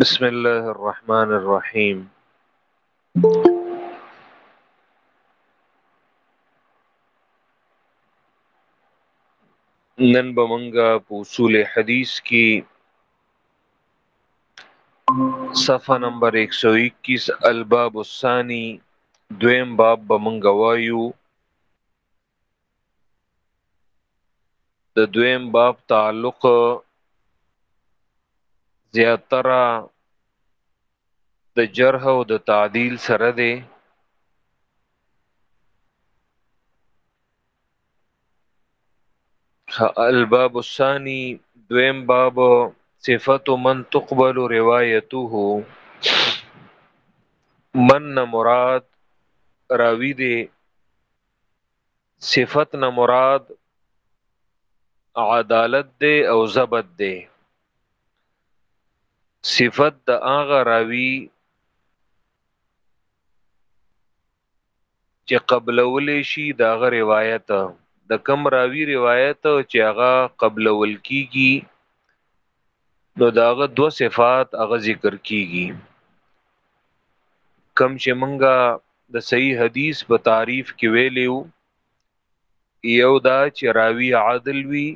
بسم الله الرحمن الرحيم نن به مونږه په اصول حدیث کې صفحه نمبر 121 الباب الثاني دویم باب به مونږ وایو د دویم باب تعلق زیاتره د جرح او د تعدیل سره دی الباب الثاني دویم باب صفت من تقبل روایته من نه مراد راوی دی صفت نه مراد عدالت دی او ضبط دی صفت د هغه راوی چې قبلولی شي د هغه روایت د کم راوی روایت چې هغه قبلول کیږي نو داغه دو صفات هغه ذکر کیږي کم چې منګه د صحیح حدیث په تعریف کې ویلیو یو دا چې راوی عادل وي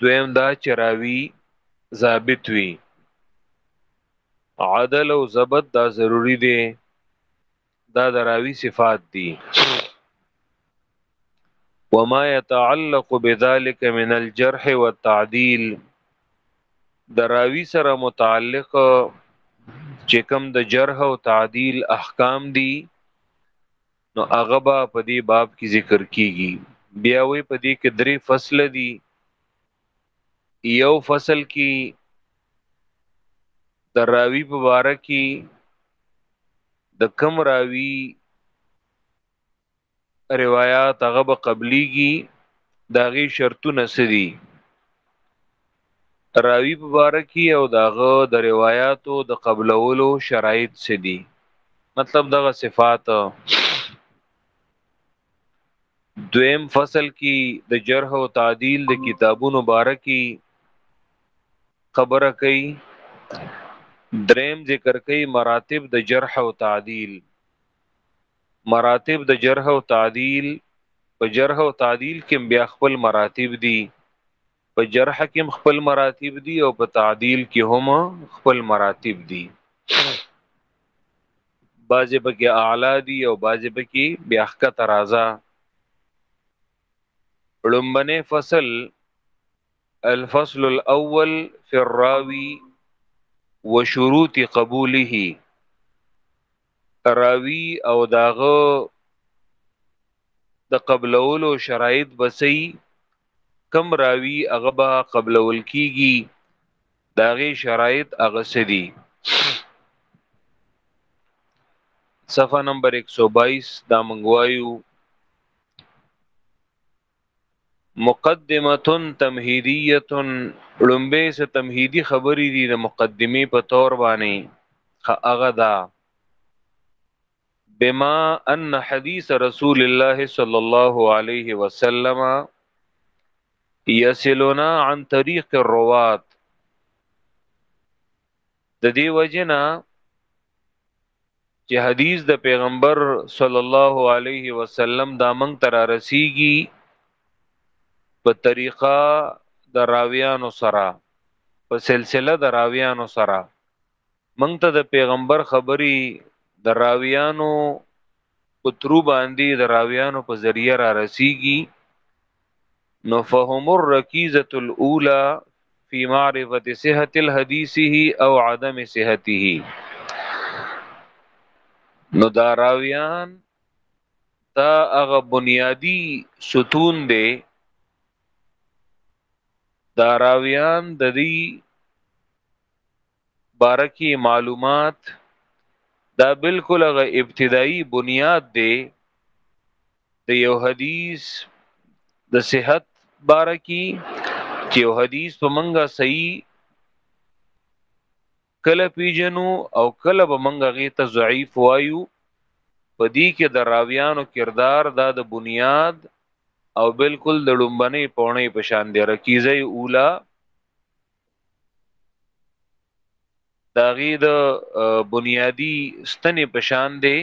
دویم دا چې راوی ضابط وي عدل او ضبط دا ضروری دی دا د راوی صفات دي وما يتعلق بذلك من الجرح والتعديل د راوی سره متعلق چې کوم د جرح او تعدیل احکام دي نو هغه به په دې باب کې ذکر کیږي بیا وی په دې کې درې فصل دي یو فصل کې د راوی په باره کې د کم راوی روایت هغه به قبليږي داغي شرطونه سدي راوی په باره کی او د هغه د روایاتو د قبلولو شرایط څه دي مطلب دغه صفات دویم فصل کی د جرح او تعدیل د کتابونو باره کی خبره کوي دریم ذکر کوي مراتب د جرح او تعدیل مراتب د جرح او تعدیل په جرح او تعدیل کې بیا خپل مراتب دي په جرح کې خپل مراتب دي او په تعدیل کې هم خپل مراتب دي بعضې پکې اعلی دي او بعضې پکې بیا ښکته راځه لومبنې فصل الفصل الاول فی الراوی و شروط قبوله راوی او داغه د قبلولو شرایط بسې کم راوی هغه به قبلول کیږي داغه شرایط هغه سدي صفه نمبر 122 دا منغوایو مقدمه تمهیدیه لومبه سه تمهیدی خبرې دي د مقدمه په تور باندې هغه دا بما ان حدیث رسول الله صلی الله علیه وسلم یسلونا عن طریق الروات د دې وجنا چې حدیث د پیغمبر صلی الله علیه وسلم دا منګ تر رسیږي په طریقه د راویانو سره په سلسله د راویانو سره موږ ته د پیغمبر خبري د راویانو په ترو باندې د راویانو په ذریعہ را رسیږي نو فهم الرکیزه الاولى فی معرفت صحت الحدیثه او عدم صحته نو دا راویان دا هغه بنیادی ستون دی دا راویان د دې باره کې معلومات دا بالکل غ ابتدایي بنیاد دی د یو حدیث د صحت باره کې چې یو حدیث په منګه صحیح کله پیجنو او کله به منګه غي ته ضعیف وایو په دې کې د راویانو کردار دا د بنیاد او بالکل د لومبنې پونه په شان دی رکیزه اوله داغي د بنیادی ستنې پشان دی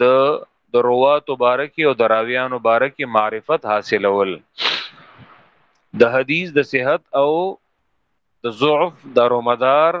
د د روات مبارکي او دراویان مبارکي معرفت حاصلول د حدیث د صحت او د ضعف دارومدار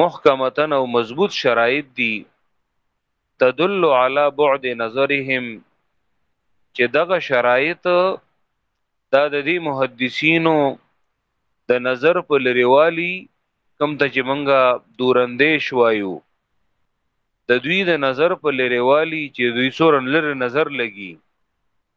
محکمتن او مضبوط شرایط دي تدل علی بعد نظرهم چې دغه شرایط دا د دې محدثینو د نظر په لریوالي کم ته چې منګه دورندیش وایو د دوی د نظر په لریوالي چې دوی سورن لری نظر لګي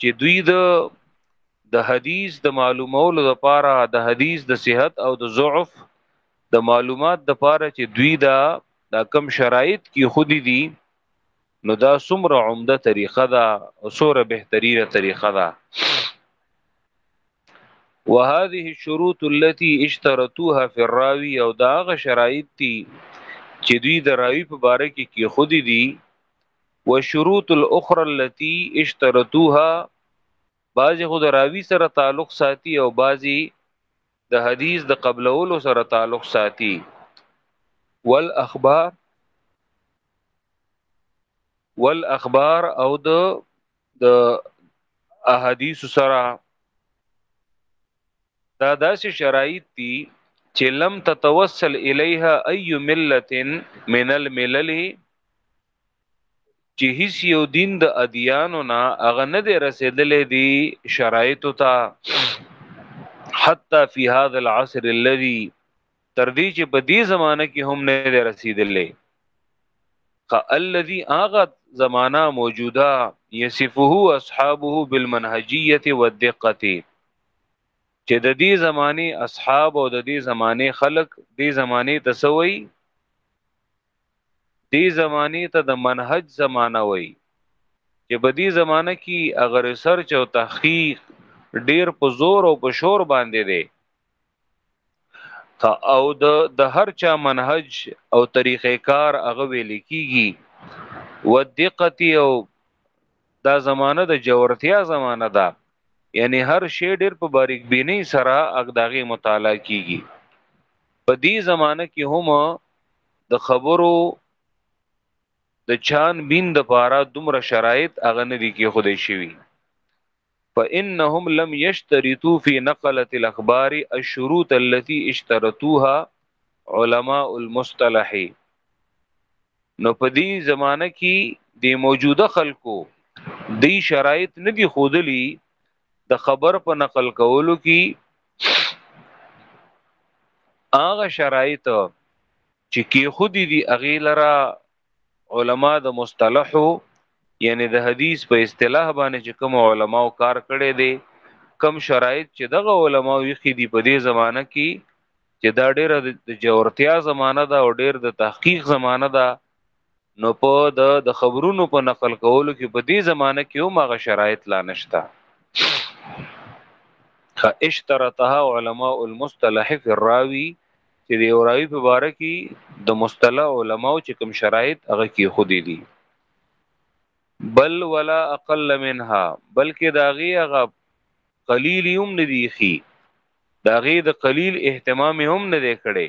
چې دوی د د حدیث د معلومولو لپاره د حدیث د صحت او د ضعف د معلومات د لپاره چې دوی دا دا کم شرایط کې خودي دي نو دا څومره عمده طریقه ده او څوره بهترینه طریقه ده وهذه الشروط التي اشترطوها في الراوي او دا غ شرایط دي چې دوی د راوی په باره کې کې خودي دي وشروط الاخرى التي اشترطوها بعضی خود راوی سره تعلق ساتي او بعضی د حدیث د قبلولو سره تعلق ساتي والاخبار والاخبار او د د احادیث سره دا داسې شرایط دي چې لم تتوصل الیها ای ملت من الملل چې هیڅ یو دین د ادیانو نه هغه نه دی رسیدلې دی شرایط ته حتی فی هذا العصر الذي تر دې چې په دې زمانه کې هم نه دی رسیدلې الذي هغه زمانہ موجوده یصفه اصحابه بالمنهجیه والدقه چې د دې زمانه اصحاب او د دې زمانه خلق دې زمانه تسوي دې زمانې ته د منهج زمانه وایي چې په دې زمانه کې هغه ریسرچ او تحقیق ډیر په زور او په شور باندې دی او د د هر چا منهج او طریقې کار هغه ویل کیږي و دقت او دا زمانه د جوړتیا زمانه ده یعنی هر شی ډیر په باریک بینی سره اګداغي مطالعه کیږي په دې زمانه کې هم د خبرو د چان بین د پاره دومره شرایط هغه نه دي کې خدای شوی فانهم لم یشترطوا فی نقله الاخبار الشروط التي اشترطوها علماء المصطلح نو په دې زمانہ کې د موجوده خلکو دی شرایط نه دي خودلی د خبر په نقل کولو کی هغه شرایط چې کی خود دي اغه لرا علما د مصطلح یعنی د حدیث په اصطلاح باندې چې کوم علما او کار کړي دي کم شرایط چې دغه علما وی خې دي په دې زمانہ کې چې دا ډېر د جورتیا زمانہ دا او ډېر د تحقیق زمانہ دا نو په د د خبرونو په نقل کولو کې په دې زمانه کې هم هغه شرایط لا نشته اشترطها علماء المصطلح في الراوي چې د راوي په باره کې د مصطلح علماو چې کوم شرایط هغه کې خو دي دي بل ولا اقل منها بلکې دا غي هغه قلیل هم ندي خي دا غي د قلیل اهتمام هم نه دی کړي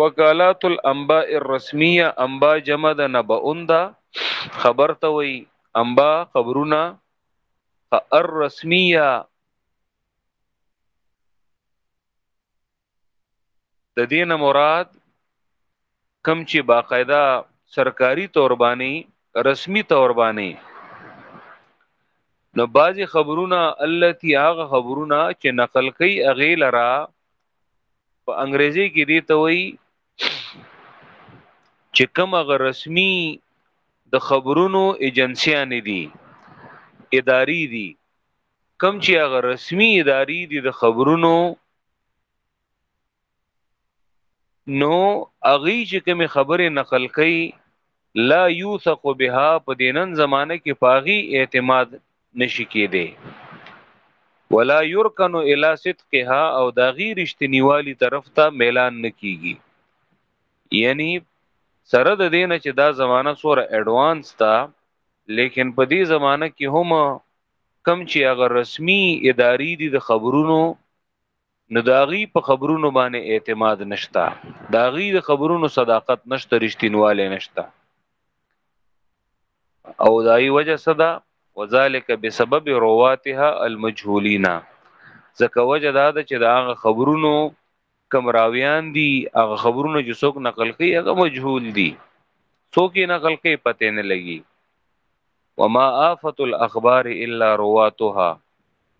وکالات الانباء الرسمیه انباء جمع د نبؤن دا خبر ته وی انباء خبرونه الرسمیه د دین مراد کم چې باقاعده سرکاري تور باندې رسمي تور باندې نو بعضی خبرونه التي هغه خبرونه چې نقل کوي اغه لرا په انګریزي کې دی ته وایي چې کوم غ رسمي د خبرونو ایجنسیان دي اداري دي کم چې هغه رسمي اداري دي د خبرونو نو اغي چې کوم خبره نقل کړي لا یوثق بها په دینن زمانه کې پاغي اعتماد نشي کېدی ولا يركن الى صدقها او دا غیر اشتنیوالی طرف ته میلان نکیږي یعنی سره د دینه چې دا زمانہ سوره اډوانس تا لیکن په دې زمانہ کې هم کم چې هغه رسمي ادارې دي د خبرونو نو داغي په خبرونو باندې اعتماد نشتا داغي د خبرونو صداقت نشته رښتینواله نشتا او دای وجه صدا وذالک بسبب رواتها المجهولینا ځکه وجه دا ده چې دا هغه خبرونو کم راویان دي هغه خبرونو چې څوک نقل کوي هغه مجهول دي څوک یې نقل کوي پته نه لګي وما آفت الاخبار الا رواتها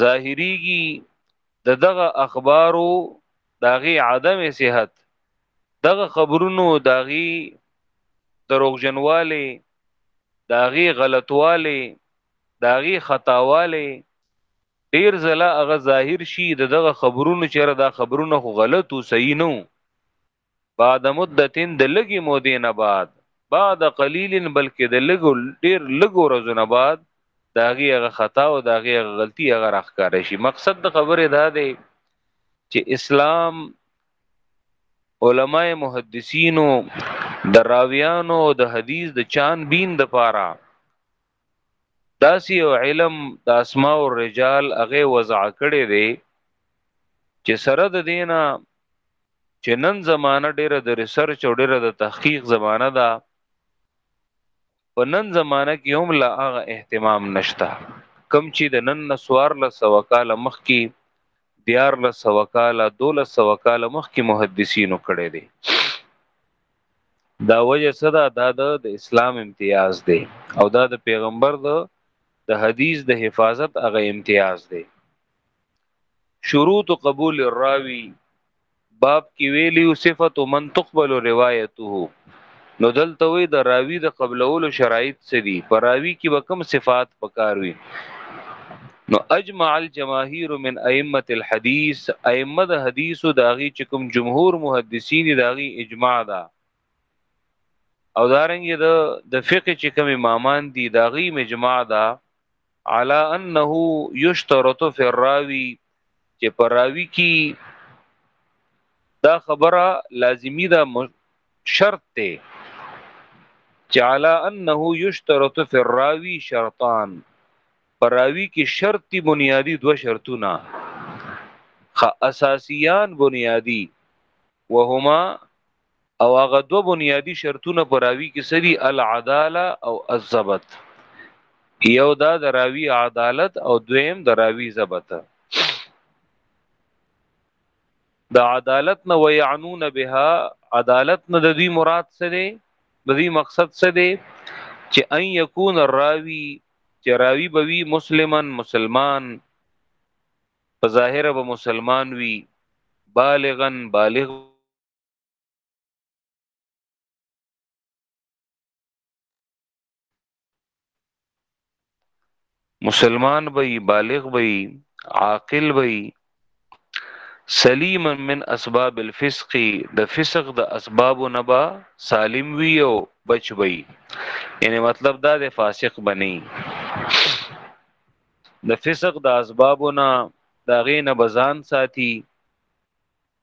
ظاهریږي د دغه اخبارو داغي عدم صحت دغه خبرونو داغي دروغجنواله داغي غلطواله داغي خطاواله ډیر زله هغه ظاهر شي د دغه خبرونو چیرې دا خبرونه خو غلط او صحیح نه بعد مدتين د لګي مودې نه بعد بعد قليلن بلکې د لګو ډیر لګو ورځو نه بعد داغي هغه خطا او داغي هغه غلطي هغه راخکار شي مقصد د خبره دا دی چې اسلام علماء محدثینو د راویانو د حدیث د چان بین د پاره داسې یو علم د اسماء الرجال هغه وضع کړی دی چې سره د دینه چې نن زمانہ ډیره د ریسرچ او ډیره د تحقیق زمانہ ده په نن زمانہ کې هم لا هغه اهتمام نشته کم چې د نن نسوار له سوکاله مخ کې دیار له سوکاله دوله سوکاله مخ کې محدثینو کړي دي دا وجه څه ده دا د د اسلام امتیاز دی او دا د پیغمبر د د حدیث د حفاظت هغه امتیاز دی شروط قبول الراوی باب کې ویلی او صفت من تقبل روایته نو دلته وی د راوی د قبلولو شرایط څه دي پر راوی کې به کم صفات پکاروي نو اجمع الجماهير من ائمه الحديث ائمه د حديثو داغي چې کوم جمهور محدثين داغي اجماع ده او دارنګ د د فقه چې کوم امامان دي دا غي مجمع ده على انه يشترط في الراوي چې پر راوي کې دا خبره لازمی ده شرط ته چې على انه يشترط في الراوي شرطان پراوی کې شرطي بنیادی دو شرطونه خ اساسیان بنیادی وهما او هغه دو بنیادی شرطونه پراوی کې سری العداله او الضبط یو دا دراوی عدالت او دویم دراوی ضبط د عدالت نه ويعنون بها عدالت نه د دوی مراد څه دی د دوی مقصد څه دی چې ان یکون الراوی چې راوی به وی مسلمان مسلمان په ظاهر به مسلمان وی بالغا بالغ مسلمان به بالغ به عاقل به سلیما من اسباب الفسق د فسق د اسباب نه با سالم وی او بچ وی یعنی مطلب دا د فاسق بنی د فسق د اسباب نه دا غینه بزان ساتي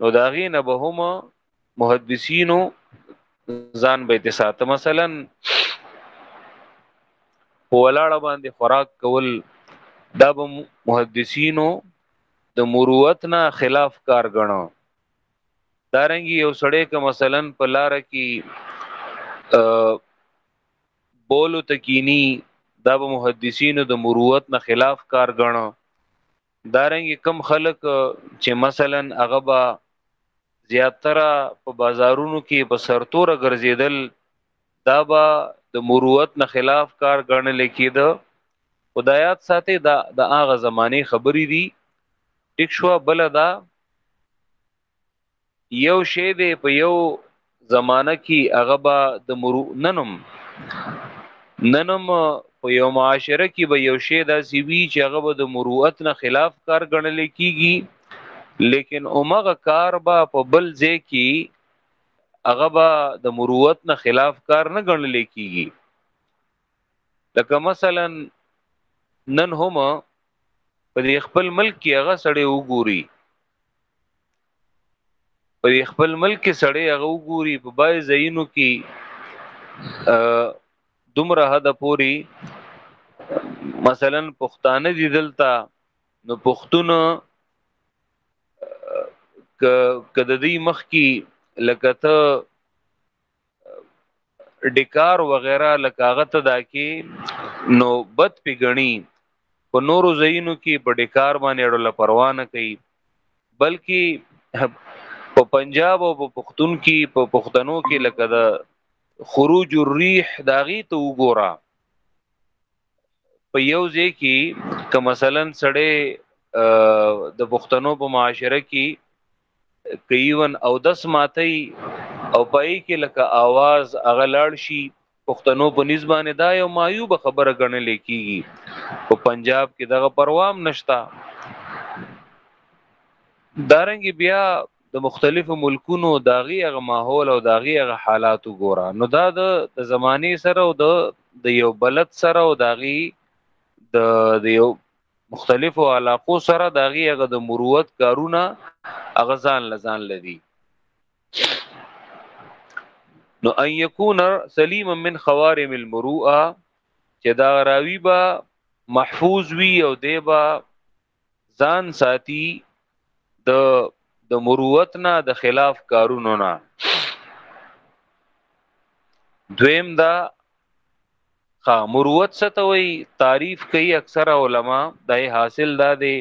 نو دا غي نه به هم محدثینو ځان به اتصاته مثلا په ولاړه باندې خوراک کول دا به محدثینو د مروت نه خلاف کار غنو دارنګي یو سړی که مثلا په لار کې بولو تکینی دا به محدثینو د مروت نه خلاف کار غنو دارنګ کم خلک چې مثلا هغه با زیاتره په بازارونو کې په سرتور ګرځیدل دا به د مروت نه خلاف کار ګڼل کېده خدایات ساتي دا د هغه زمانه خبرې دي ټیک شو بل دا یو شی به په یو زمانہ کې هغه به د مرو ننم ننم په یو معاشره کې به یو شی داسې وی چې هغه به د مروت نه خلاف کار ګڼل کیږي لیکن اومغه کار به په بل ځای کې هغه به د مروت نه خلاف کار نه ګڼل کیږي لکه مثلا نن هم په خپل ملک کې هغه سړی وګوري په خپل ملک کې سړی هغه وګوري په بای زینو کې دومره حد پوری مثلا پښتانه دي دلته نو پښتون ک د دې مخ کې لکه ته ډیکار وغیرہ لکاغت دا کی نو بد پیګنی په نورو زینو کې په ډیکار باندې اړول پروانه کوي بلکې په پنجاب او په پښتون کې په پښتنو کې لکه دا خروج الريح داغي ته وګوره په یو ځای کې که مثلا سړی د پښتنو په معاشره کې کيون او دس ماتي او پای کې لکه आवाज اغلاړ شي پښتنو په نسبانه دا یو معیوب خبره ګڼل کیږي په پنجاب کې دغه پروام نشتا دارنګ بیا د مختلفو ملکونو داغي هغه ماحول او داغي هغه حالات وګوره نو دا د زماني سره او د یو بلد سره او داغي د یو مختلفو علاقو سره د هغې هغه د مروت کارونه هغه ځان له ځان لدی نو ان یکون سلیما من خوارم المروءه چې دا راوی با محفوظ وی او دی با ځان ساتي د د مروت نه د خلاف کارونو نه دویم دا ها مروت څه ته وایي تعریف کوي اکثره علما دای حاصل دا دی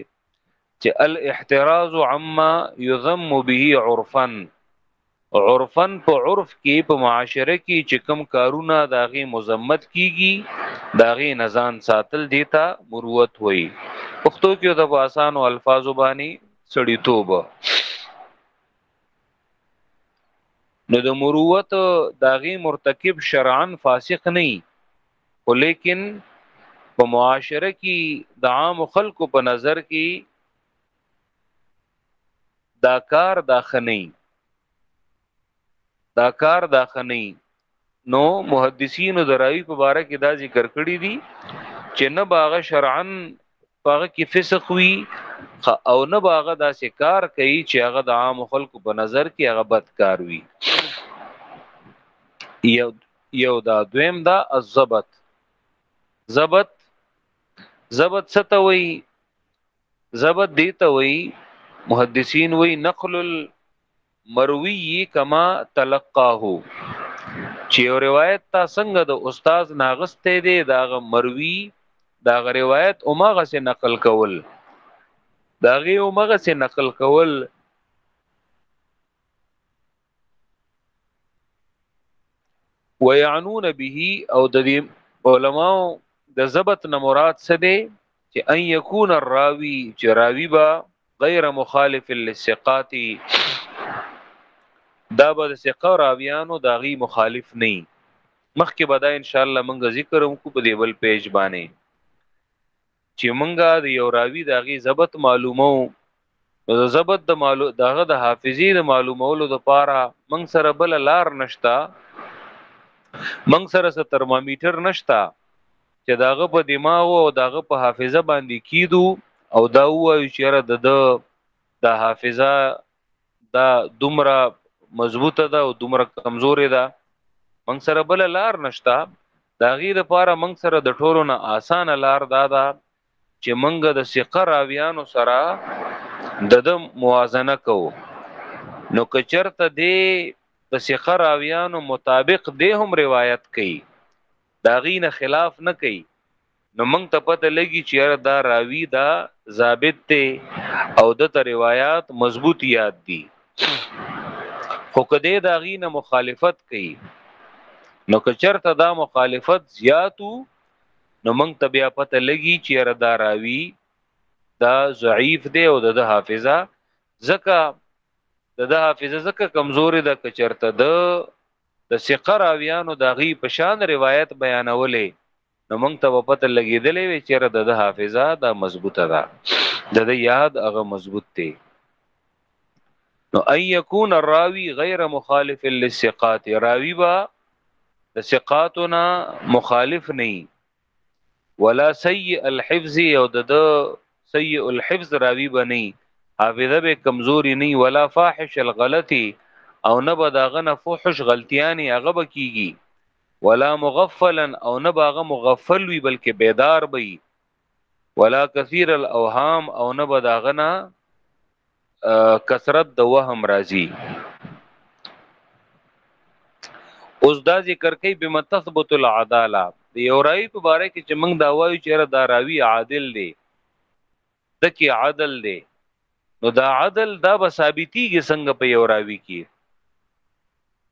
چې الاحتراز عما یذم به عرفا عرفا په عرف کې په معاشره کې چې کم کارونه داغه مذمت کیږي داغه نزان ساتل دیتا مروت وای پښتو کې د آسانو الفاظو باندې سړیتوب نو د مروت داغي مرتکب شرعا فاسق نه خو لیکن په معاشره کې د عام خلکو په نظر کې دا کار دا خنی دا کار دا خنی نو محدثین او دراوی په باره کې دا ذکر کړی دي چې نه باغ شرعن باغ کې فسق وی او نه باغ دا سکار کوي چې هغه د عام خلکو په نظر کې هغه بد کار وی یو یو دا دویم دا الزبط زبط زبط ستوي زبد دی ته وی محدثین وی نقل المروی کما تلقاه چې یو روایت تا څنګه د استاد ناغسته دی داغه مروی داغه روایت اومغه سه نقل کول داغه اومغه سه نقل کول ويعنون به او د دې علماء د ضبط نه مراد څه دی چې ان يكون الراوي چې راوي با غیر مخالف للثقات دا به د ثقه راویانو داغي مخالف نه مخکې به دا ان شاء الله منګه ذکر هم کو په دې بل پیج باندې چې مونږه د یو راوی د هغه ضبط معلومو نو د ضبط د معلو دغه د حافظي د معلومولو د پاره مونږ سره بل لار نشتا مونږ سره څه ترمامیټر نشتا چې داغه په دماغ او داغه په حافظه باندې کیدو او دا وایو چې را د د حافظه دا دومره مضبوطه ده او دومره کمزورې ده موږ سره بل لار نشته دا غي د پاره موږ سره د ټولو نه اسانه لار دا ده چې موږ د ثقه راویانو سره د د موازنه کوو نو کچرته دی د ثقه راویانو مطابق دی هم روایت کوي دا غي نه خلاف نه کوي نو موږ ته پته لګي چې یاره دا راوی دا ضابط دی او د ته روایت مضبوط یاد دي خو کده دا غینه مخالفت کوي نو که چرته دا مخالفت زیاتو نو موږ ته بیا پته لګي چې یاره دا راوی دا ضعیف دی او د حافظه زکه د د حافظه زکه کمزوري د کچرته د د ثقه راویانو د غي پشان روایت بیانولې نو موږ ته په پته لګېدلې وي چې د ده حافظه دا مضبوطه ده د ده یاد هغه مضبوط دی نو ان یکون الراوی غیر مخالف للثقات راوی با د ثقاتنا مخالف نه ولا سیء الحفظ او د ده سیء الحفظ راوی بنی حافظه به کمزوري نه ولا فاحش الغلطي او نه به داغه نه فحش غلطیانې هغه بکیږي ولا مغفلا او نه باغه مغفل وي بلکې بیدار به وي ولا کثیر الاوهام او نه به داغنا کثرت د وهم راځي اوس دا ذکر کوي بما تثبت العداله د یو راوی په باره کې چې موږ دا وایو چې دا راوی عادل دی دکی عدل دی نو دا عدل دا به ثابتیږي څنګه په یو راوی کې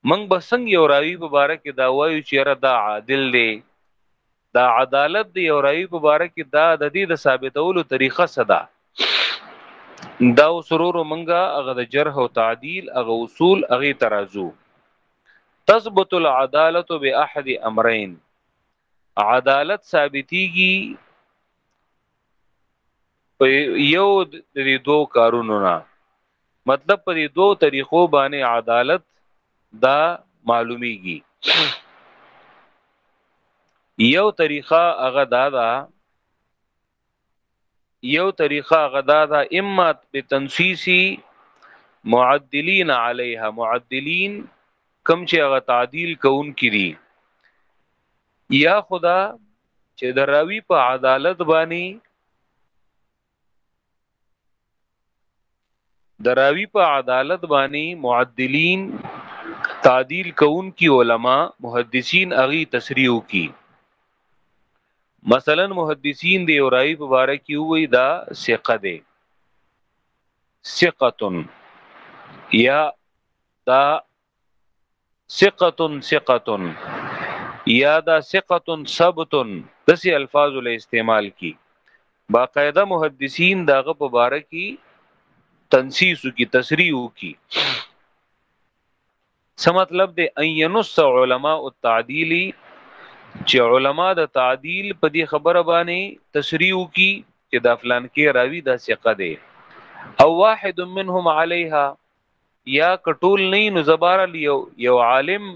منګ به څنګه یو راوی په باره کې دا وایو چې را دا عادل دی دا عدالت دی یو راوی په باره کې دا د دې د ثابتولو طریقه صدا دا سرور منګه هغه د جرح او تعدیل هغه اصول هغه ترازو تثبت العداله باحد امرين عدالت ثابتيږي په یو د دې دوه کارونو نه مطلب په دې دوه طریقو باندې عدالت دا معلومیږي یو طریقه هغه دا ده یو طریقه هغه دا ده اما به تنسیسی معدلین علیها معدلین کم چې هغه تعدیل کون کړي یا خدا چې د راوی په عدالت باندې د راوی په عدالت باندې معدلین تعدیل کون کی علما محدثین اغي تصریح کی مثلا محدثین دی او راوی په باره کې وی دا ثقه دی ثقتن یا دا ثقة ثقة یا دا ثقة ثبت دسی الفاظ له استعمال کی باقاعده محدثین داغه په باره کی تنسیس کی تصریح کی څه مطلب دی ان ينص علماء التعديل چې علما د تعدیل په دې خبره باندې تشریح کی چې دا فلان کې راوی دا ثقه دی او واحد منهم عليها یا کټول نه نو زبار لیو یو عالم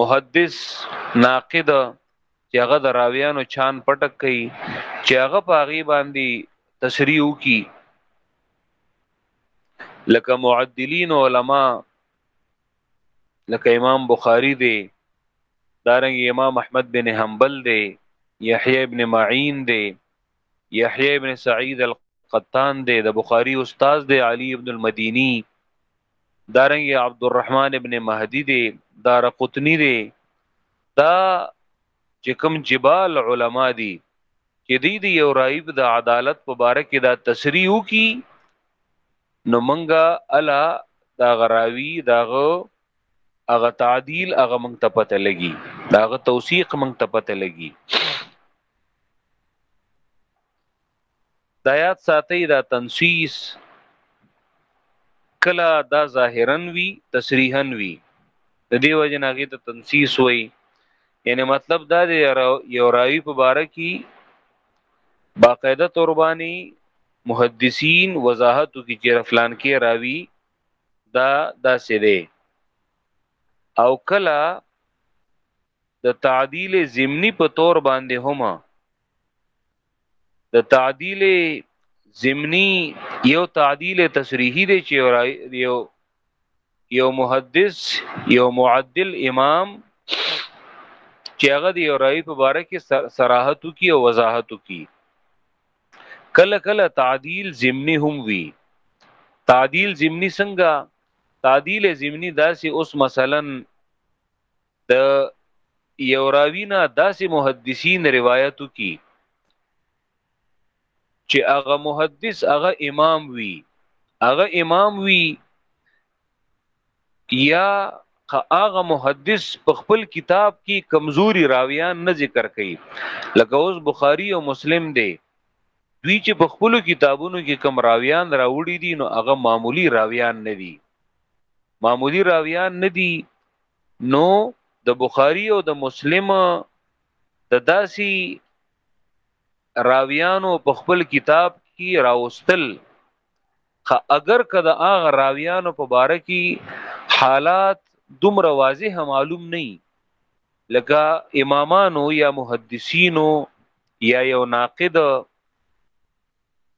محدث ناقد چې هغه دراویانو چان پټک کوي چې هغه پاغي باندې تشریح کی لکه معدلین علما لکه امام بخاری دی دارنګ امام احمد بن حنبل دی یحیی ابن معین دی یحیی ابن سعید القطان دی د بخاری استاد دی علی ابن المدینی دارنګ عبدالرحمن ابن مهدی دی دار قطنی دی دا چې کوم جبال علما دي چې دی دی یو رایب د عدالت په باره کې دا تسریح وکي نو منګه الا دا غراوی داغه هغه تعدیل هغه مونږ ته پته لګي داغه توثیق مونږ ته پته لګي دا یاد ساتي دا تنسیس کلا دا ظاهرا وی تصریحا وی د دې وجه نه غي ته تنسیس وای یعنی مطلب دا دی یو راوی په باره کې باقاعده توربانی محدثین وضاحت کی چې فلان کې راوی دا داسې دی او کلا د تعدیل ضمنی په تور باندې هم د تعدیل ضمنی یو تعدیل تصریحی دی چې یو یو محدث یو معدل امام چې هغه دی یو راوی په باره کې صراحت کی او وضاحت کی کله کله تعدیل ضمنی هم وی تعدیل ضمنی څنګه تعدیل ضمنی داسې اوس مثلا د یو راوی نه داسې محدثین روایتو کی چې هغه محدث هغه امام وی هغه امام وی یا هغه محدث په خپل کتاب کې کمزوري راویان نه ذکر کوي لکه اوس بخاری او مسلم دی دوی چې په خپل کتابونو کې کم راویان راوړي دي نو هغه معمولی راویان نه دي معمولی راویان نه دي نو د بخاری او د مسلم د داسی راویانو په خپل کتاب کې راوستل خا اگر کدا اغه راویانو په باره کې حالات دومره واضح معلوم نه لکه امامانو یا محدثینو یا یو ناقد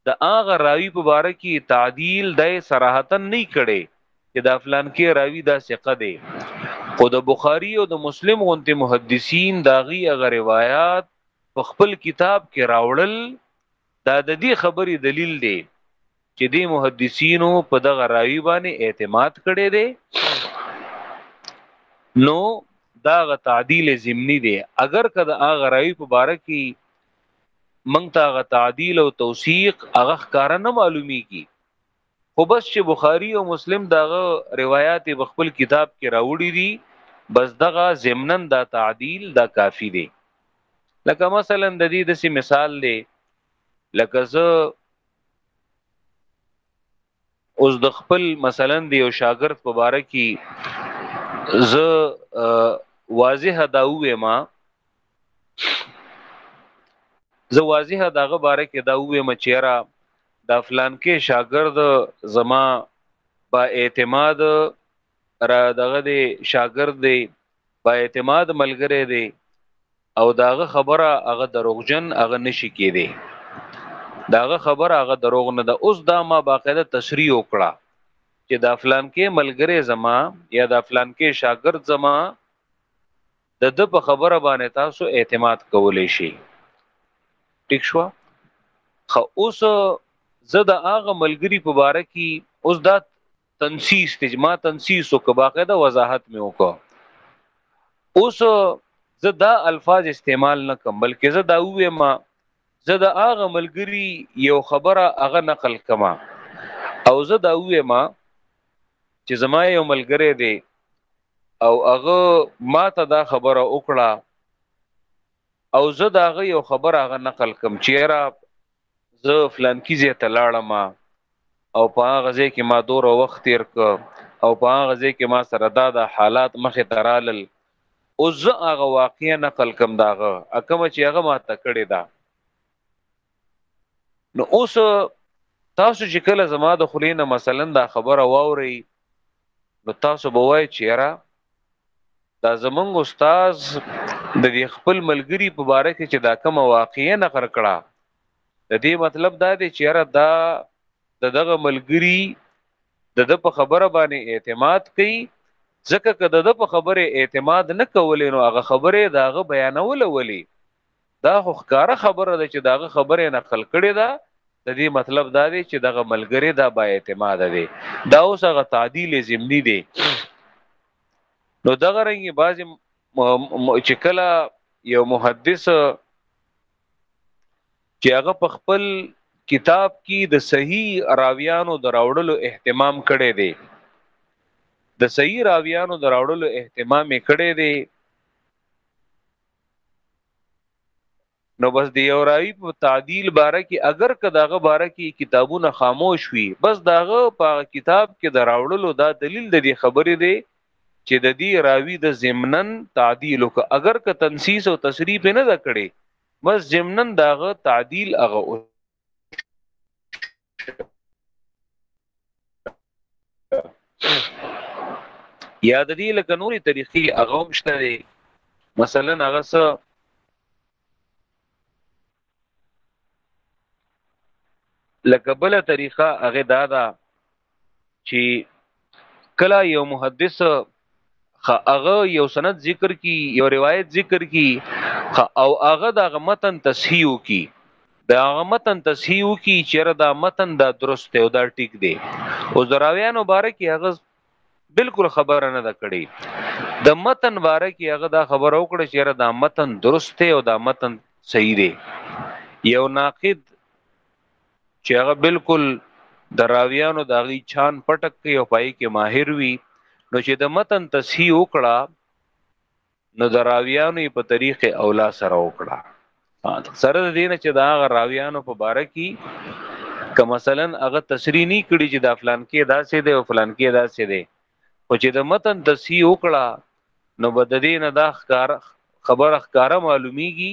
د هغه راوی په باره کې تعدیل د صراحتا نه کړي چې دا فلان کې راوی دا ثقه دی خو د بخاری او د مسلم غونته محدثین دا غي هغه روایت په خپل کتاب کې راوړل دا د دې خبرې دلیل دی چې د محدثینو په دغه راوی باندې اعتماد کړي دي نو دا غ تعدیل ضمنی دی اگر کده هغه راوی په باره کې موږ ته غ تعدیل او توثیق هغه ښکارا نه معلومیږي خو بس چې بخاری او مسلم دغه روایت په خپل کتاب کې راوړي دي بس دغه ضمنن دا تعدیل دا کافی دی لکه مثلا د دې د مثال دی لکه زه اوس د خپل مثلا د یو شاګرد په باره کې زه واضح دا وایم زه واضح داغه باره کې دا وایم چې را دا فلان کې شاګرد زما با اعتماد را دغه دی شاګرد دی با اعتماد ملګری دی او داغه خبره هغه دروغجن هغه نشي کېدی داغه خبره هغه دروغ نه ده اوس دا ما باقاعده تشریح وکړه چې دا فلان کې ملګری زما یا دا فلان کې شاګرد زما د د په خبره باندې تاسو اعتماد کولای شي ټیک شو خو اوس زه د هغه ملګری په باره کې اوس دا تنسیس ته ما تنسیس وک باقاعده وضاحت مې وکړه اوس زه دا الفاظ استعمال نه کوم بلکې زه دا وایم زه د هغه ملګری یو خبره هغه نقل کما او زه دا وایم چې زما یو ملګری دی او هغه ما ته دا خبره وکړه او زه دا هغه یو خبره هغه نقل کوم چیرې زه فلانکی ځای ته لاړم او په هغه ځای کې ما دوره وخت تیر ک او په هغه ځای کې ما سره دا د حالات مخې ته رالل او زه هغه واقعیا نقل کم داغه اکم چې هغه ما ته کړی دا نو اوس تاسو چې کله زما د خلینو مثلا دا خبره واوري نو تاسو به وای چې را دا زمونږ استاد د دې خپل ملګری په باره کې چې دا کومه واقعي نقل کړه د دې مطلب دا دی چې را دا د دغه ملګری د د په خبره باندې اعتماد کوي ځکه که د د په خبره اعتماد نه کولې نو هغه خبره داغه بیانول ولي دا خو ښکاره خبره ده چې داغه خبره نقل کړې ده د دې مطلب دا دی چې دغه ملګری دا با اعتماد دی دا اوس هغه تعدیل زمینی دی نو دغه رنګي بعضی چې کله یو محدث چې هغه په خپل کتاب کې د صحیح راویانو دراوړلو اهتمام کړی دی د صحیح راویانو دراوړلو اهتمام کړی دی نو بس دی یو راوی په تعدیل باره کې اگر که داغه باره کې کتابونه خاموش وي بس داغه په کتاب کې دراوړلو دا دلیل د دې خبرې دی چې د دې راوی د ضمنن تعدیل وک اگر که تنسیس او تصریح نه دا کړي بس ضمنن داغه تعدیل هغه یا د دې لکه نورې طریقې هغه هم شته دی مثلا هغه څه لکه بل طریقه هغه دا ده چې کلا یو محدث خا هغه یو سند ذکر کی یو روایت ذکر کی خا او هغه د متن تصحیح کی د هغه متن تصحیح کی چیرې دا متن دا درست او دا ټیک دی او زراویان مبارک هغه بالکل خبره نه ده کړې د متن باره کې هغه دا خبره وکړه چې را دا متن درست دی او دا متن صحیح دی یو ناقد چې هغه بالکل د راویانو د غي چان پټک کې او پای کې ماهر وي نو چې د متن تصحیح وکړه نو د راویانو په طریقې اولا سره وکړه سره د دینه چې دا غ راویانو په باره کې که مثلا هغه تصریح نه کړي چې دا فلان کې داسې دی او فلان کې داسې دی او چې د متن تصحیح وکړه نو بد دینه دا ښکار خبره ښکارا معلومیږي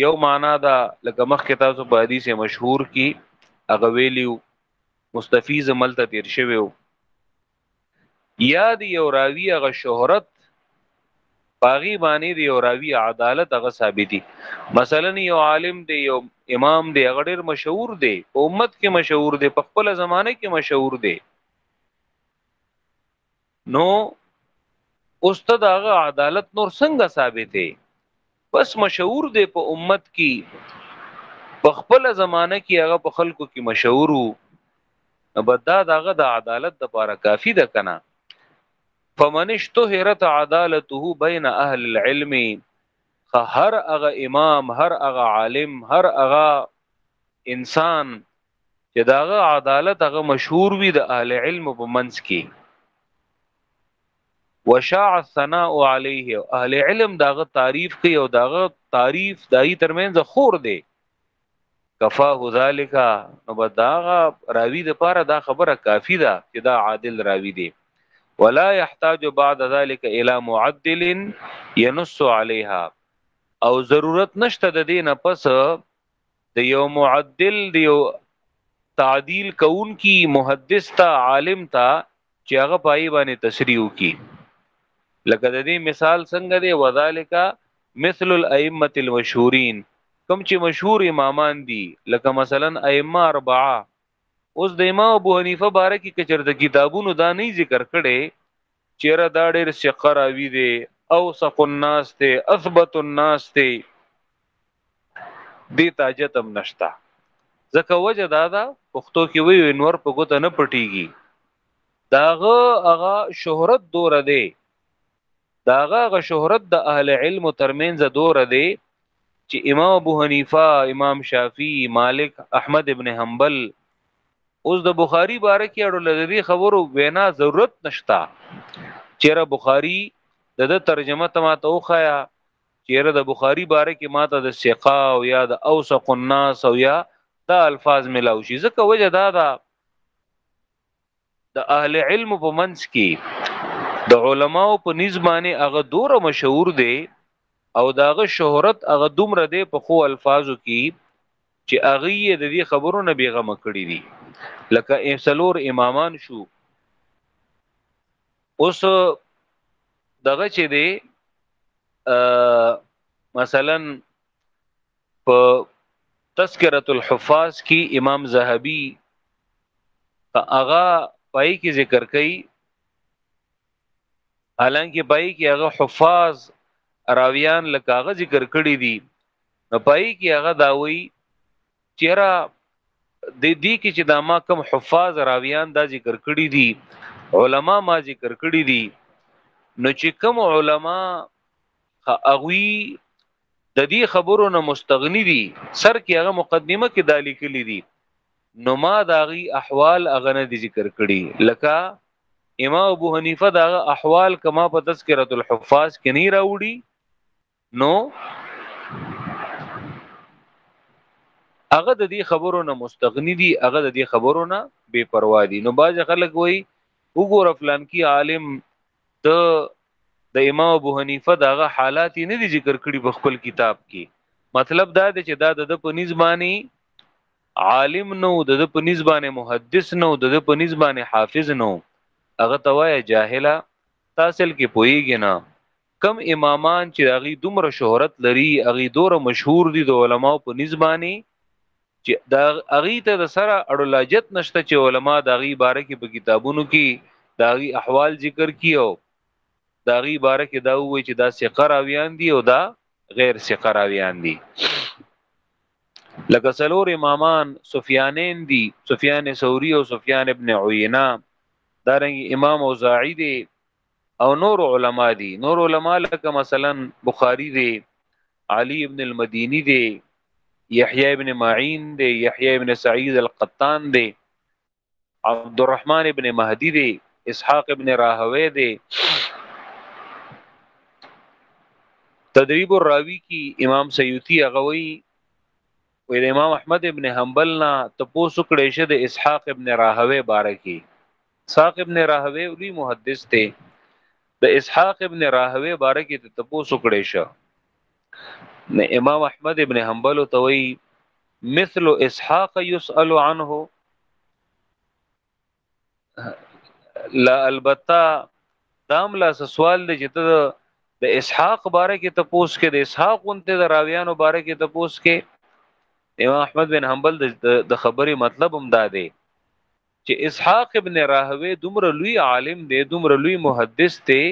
یو معنا دا لکه مخکې تاسو په حدیث مشهور کې هغه ویلیو مستفیز ملته تیر شوی وو یا دی یو راوی هغه شهرت پاغي باندې دی یو راوی عدالت هغه ثابتي مثلا یو عالم دی یو امام دی هغه ډیر مشهور دی په امت کې مشهور دی په خپل زمانه کې مشهور دی نو اوس ته دغه عدالت نور څنګه ثابتې بس مشهور دی په امت کې په خپل زمانه کې هغه په خلکو کې مشهور وو بدا دغه د عدالت د پاره کافی ده کنه فمن اشتهرت عدالته بین اهل العلم هر هغه امام هر هغه عالم هر هغه انسان چې داغه عدالت هغه مشهور وي د اهل علم په منځ کې وشاع الثناء عليه اهل علم داغه تعریف کوي او داغه تعریف دای ترمنځ خور دی کفاه ذالک نو بداغه راوی د پاره دا خبره کافی ده چې دا عادل راوی دی ولا يحتاج بعد ذلك الى معدل ينص عليها او ضرورت نشته د دینه پس د یو معدل د یو تعدیل کون کی محدث تا عالم تا چې هغه پای باندې تشریح کی لکه د دې مثال څنګه دی وذالک مثل الائمه المشهورین کم چې مشهور امامان دي لکه مثلا ائمه اربعه اوس د امام ابو حنیفه باره کې کچر د کتابونو دا نه ذکر کړي چیرې دا ډیر ثقه راوی دی او ثق الناس ته اثبت الناس ته دی تاجتم نشتا ځکه وجه دا ده پښتو کې وی انور په ګوته نه پټیږي داغه هغه شهرت دور دی داغه هغه شهرت د اهل علم ترمنځ دور دی چې امام ابو حنیفه امام شافعی مالک احمد ابن حنبل اوس د بخاری باره کې اړو لدی خبرو وینا ضرورت نشتا چیرې بخاری د د ترجمه ته ماته وخایا چیرې د بخاری باره کې ماته د ثقه او یا د اوسق الناس او یا دا الفاظ ملاو شي ځکه وجه دا ده د اهل علم په منځ کې د علماو په نسبانه هغه دوره مشهور دی او داغه شهرت هغه دومره دی په خو الفاظو کې چې هغه یې د دې خبرو نه بیغمه کړی دي لکه څلور امامان شو اوس دغه چې دی مثلا په تذکرۃ الحفاظ کې امام زهبي هغه پای کې ذکر کړي حالانکه پای کې هغه حفاظ راویان لکه هغه ذکر کړی دي نو پای کې هغه دا وایي چیرې د دې کې چې دا ما کم حفاظ راویان دا ذکر کړی دي علما ما ذکر کړی دي نو چې کم علما اغوی د دې خبرو نه مستغنی دي سر کې هغه مقدمه کې دالی کلی دي نو ما داغي احوال هغه نه ذکر کړی لکه امام ابو حنیفه دا احوال کما په تذکرۃ الحفاظ کې نه راوړي نو هغه د دې خبرو نه مستغنی دي هغه د دې خبرو نه بے پروا دي نو باز خلک وایي وګوره فلان کی عالم د د امام ابو حنیفه دغه حالات نه دي ذکر کړي په خپل کتاب کې مطلب دا دی چې دا د په نسبانی عالم نو د په نسبانه محدث نو د په نسبانه حافظ نو هغه توایا جاهلا تاسل کې پویږي نه کوم امامان چې هغه دومره شهرت لري هغه دوره مشهور دي د علماو په نسبانه چې دا هغه ته د سره اړو لاجت نشته چې علما د هغه باره کې په کتابونو کې د هغه احوال ذکر کیو د هغه باره کې دا وایي چې دا ثقه راویان دي او دا غیر ثقه راویان دي لکه سلور امامان سفیانین دي سفیان ثوری او سفیان ابن عینه دارنګ امام اوزاعی دی او نور علما دي نور علما لکه مثلا بخاری دی علی ابن المدینی دی یحیی ابن معین دی یحیی ابن سعید القطان دی عبد الرحمن ابن مهدی دی اسحاق ابن راهوی دی تدریب الراوی کی امام سیوطی غوی وی د امام احمد ابن حنبل نه تپوسو کړي شه د اسحاق ابن راهوی باره کې اسحاق ابن راهوی لوی محدث دی د اسحاق ابن راهوی باره کې ته تاسو کړی شو نه امام احمد ابن حنبل توي مثل اسحاق يسأل عنه لا البته دام لا سوال دی چې ته د اسحاق باره کې ته پوس کې د اسحاق اونته د راویانو باره کې ته پوس کې امام احمد بن حنبل د خبرې مطلب هم دا دی چې اسحاق ابن راهوی دومره لوی عالم دی دومره لوی محدث دی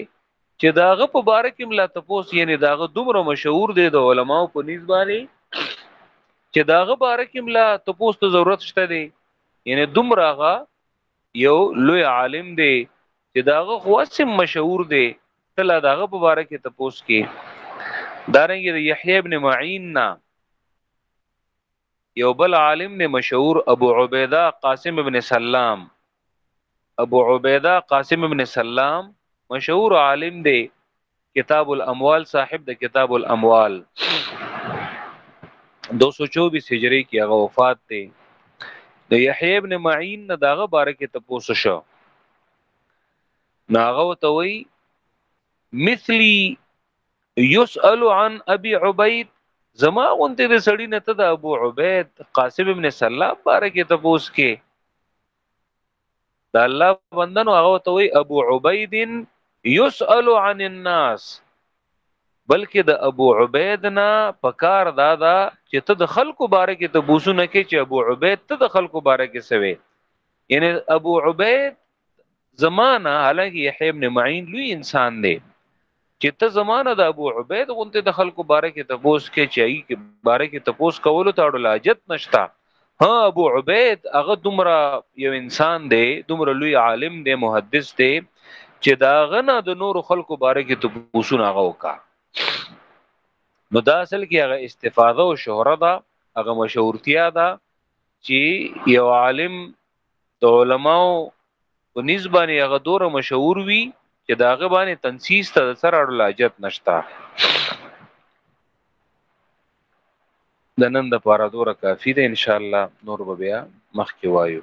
چې داغه په باره کې ملا تپوس یعنی داغه دومره مشهور دی د علماو په نسبت باندې چې داغه باره کې ملا تپوس ته ضرورت شته دی یعنی دومره غا یو لوی عالم دی چې داغه خواسم مشهور دی تل داغه په باره کې تپوس کې دارنګ د یحیی ابن معین نا یو بل عالم نه مشهور ابو عبیده قاسم ابن سلام ابو عبیده قاسم ابن سلام مشهور عالم دی کتاب الاموال صاحب د کتاب الاموال 224 هجری کې هغه وفات دی د یحیی ابن معین نه داغه باره کې تپوس شو ناغه وتوي مثلی یسأل عن ابي عبید زما غونته د سړی نه ته د ابو عبید قاسم ابن سلام بارکه ته پوس کې دا الله بندنو هغه ته وی ابو عبید یسأل عن الناس بلکې د ابو عبید نه پکار دادا چې ته د خلکو باره کې ته بوسونه کې چې ابو عبید ته د خلکو باره کې سوي یعنی ابو عبید زمانہ حالانکه یحیی ابن معین لوی انسان دی چې ته زمانہ د ابو عبید غونته د خلکو باره کې تپوس کې چای کې باره کې تپوس کولو ته اړول حاجت نشتا ها ابو عبید هغه دومره یو انسان دی دومره لوی عالم دی محدث دی چې دا غنه د نور خلکو باره کې تپوسونه هغه وکا نو دا اصل کې هغه استفاده او شهرت هغه مشهورتیا ده چې یو عالم د علماو په نسبانه هغه دوره مشهور وي چې دا هغه باندې تنسیس ته د سر اړو لاجت نشتا د نن د پاره دوره کافی ده ان شاء الله نور به بیا مخکې وایو